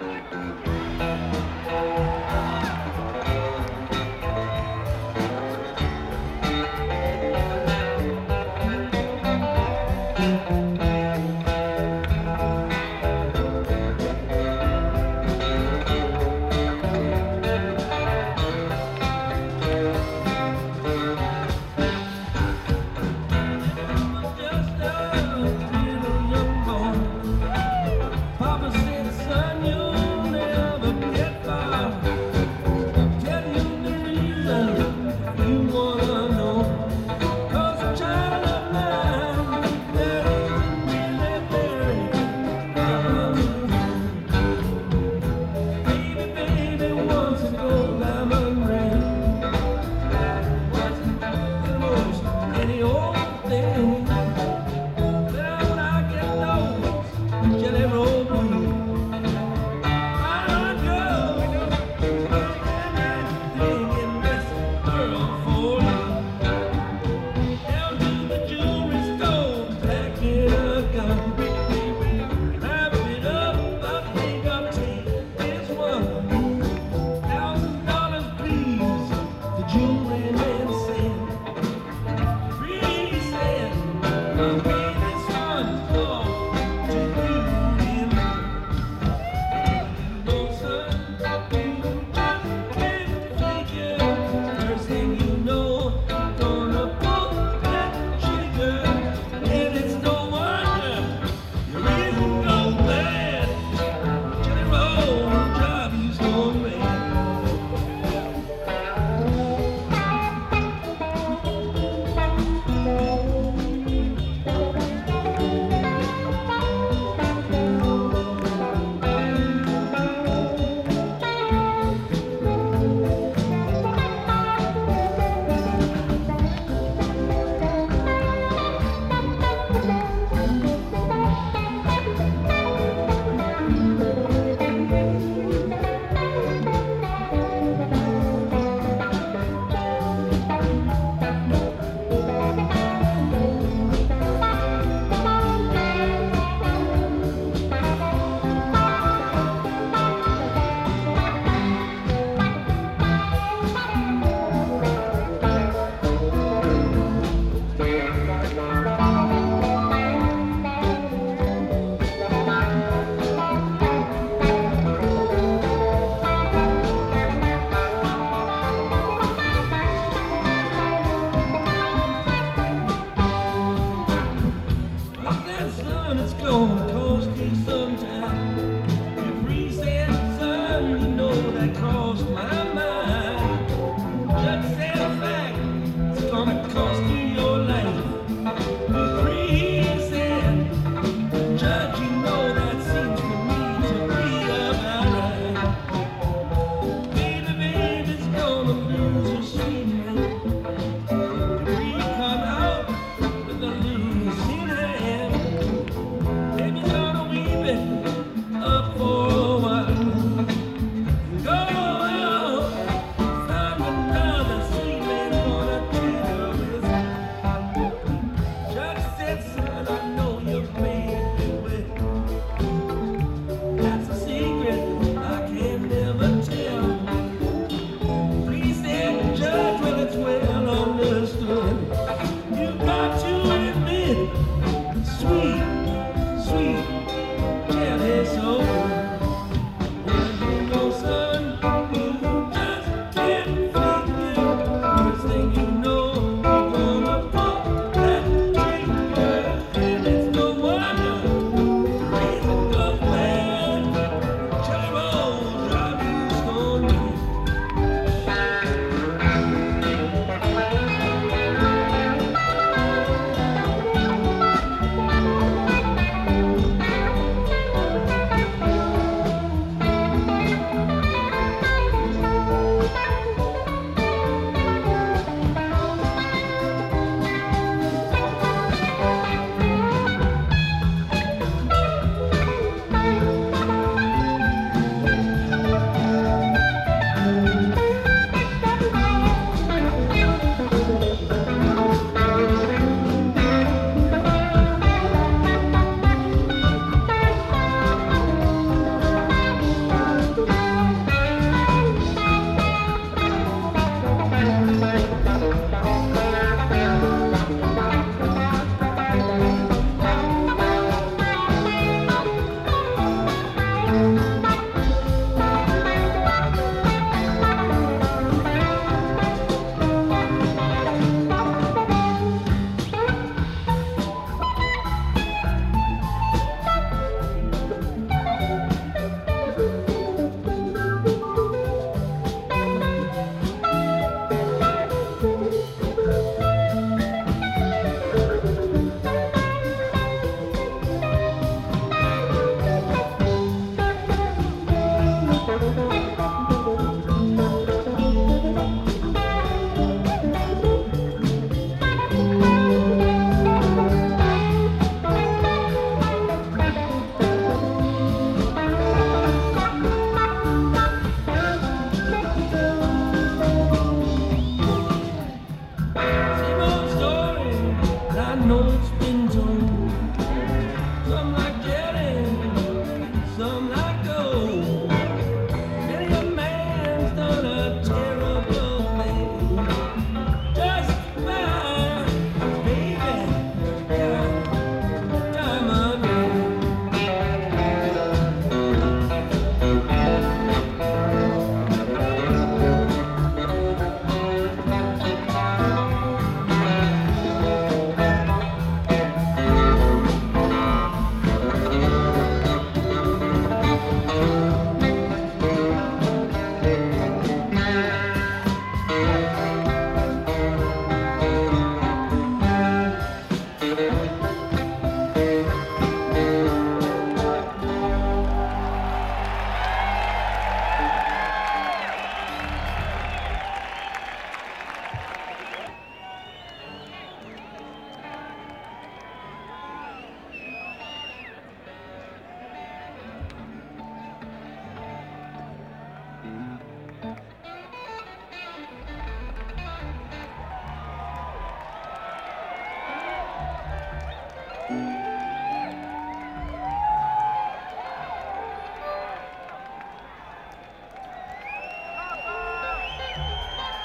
Mm-hmm.